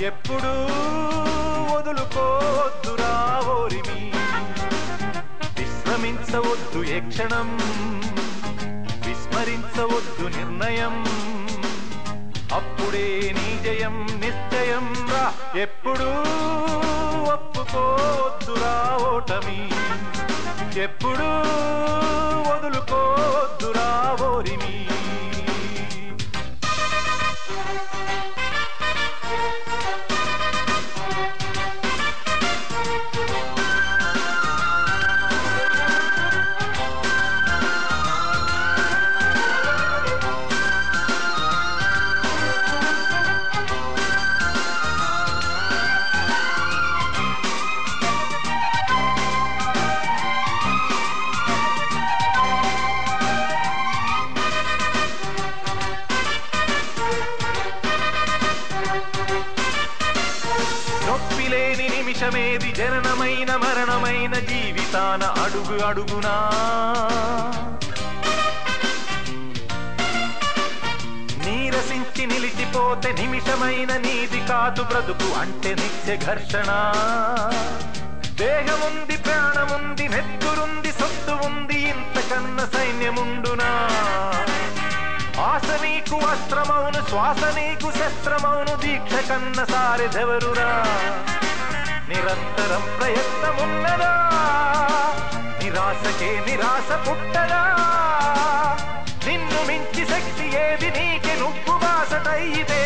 ఎప్పుడు వదులుకోద్దురా ఓరిమి. విశ్రమించవద్దు ఏ క్షణం. విస్మరించవద్దు నిర్ణయం. అప్పుడే నీ జయం నిశ్చయం రా. ఎప్పుడు ఒప్పుకోద్దురా ఓటమి. ఎప్పుడు నొప్పిలేని నిమిషమేది జననమైన మరణమైన జీవితాన అడుగు అడుగునా. నీరసించి నిలిచిపోతే నిమిషమైన నీది కాదు బ్రతుకు అంటే నిత్య ఘర్షణ. దేహముంది ప్రాణముంది నెత్తురుంది సొత్తు ఉంది ఇంతకన్న సైన్యముండునా? శ్వాస నీకు అస్త్రమౌను శ్వాస నీకు శస్త్రమౌను దీక్ష కన్న సారెదెవరురా? నిరంతరం ప్రయత్నమున్నదా? నిరాశకే నిరాశ పుట్టదా? నిన్ను మించి శక్తి ఏది నీకి నువ్వు బాసటైతే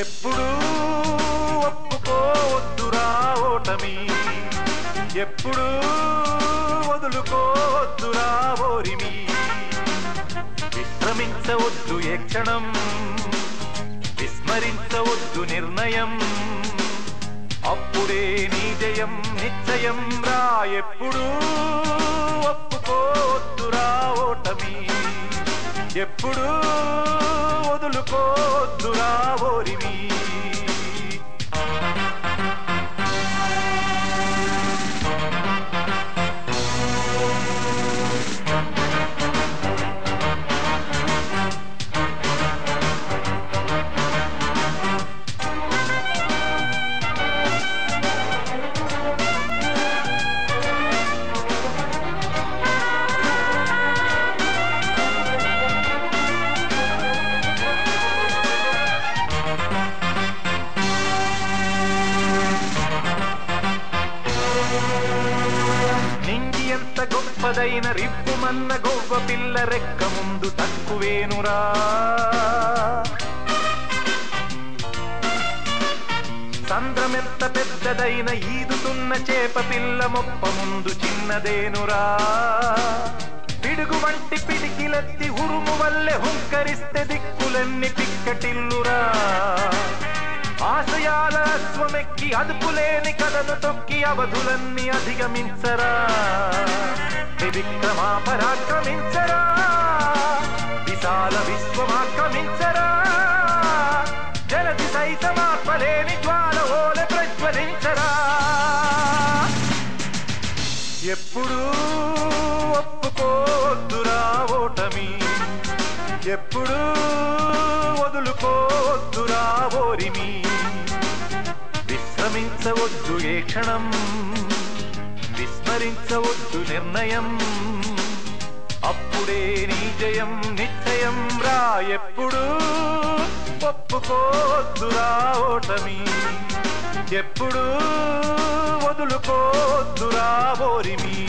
ఎప్పుడూ ఒప్పుకోవద్దురా ఓటమి. ఎప్పుడు వదులుకోవద్దురా ఓరిమి. విస్మరించవద్దు ఏ క్షణం. విస్మరించవద్దు నిర్ణయం. అప్పుడే నీ జయం నిశ్చయం రా ఎప్పుడు. ఒప్పుకోవద్దురా ఓటమి. ఎప్పుడు వదులుకోవద్దురా ఓరిమి. గొప్పదైన రిప్పుమన్న గొవ్వ పిల్ల రెక్క ముందు తక్కువేనురా. సంద్రమెంత పెద్దదైన ఈదుతున్న చేప పిల్ల మొప్ప ముందు చిన్నదేనురా. పిడుగు వంటి పిడికిలెత్తి ఉరుము వల్లె హుంకరిస్తే దిక్కులన్నీ పిక్కటిల్లురా. ఆశయాల అశ్వమెక్కి అదుపులేని కథను తొక్కి అవధులన్నీ అధిగమించరా. విక్రమా పరాక్రమించరా. విశాల విశ్వమాక్రమించరా. జలది సైతమాత్మలేని జ్వాల ఓల ప్రజ్వలించరా. ఎప్పుడూ ఒప్పుకోద్దురా ఓటమి. ఎప్పుడూ వదులుకోద్దురా ఓరిమి. భ్రమించవద్దు ఏ క్షణం. విస్మరించవద్దు నిర్ణయం. అప్పుడే నీ జయం నిశ్చయం రా ఎప్పుడు. ఒప్పుకోద్దురా ఓటమి. ఎప్పుడు వదులుకోద్దురా ఓరిమి.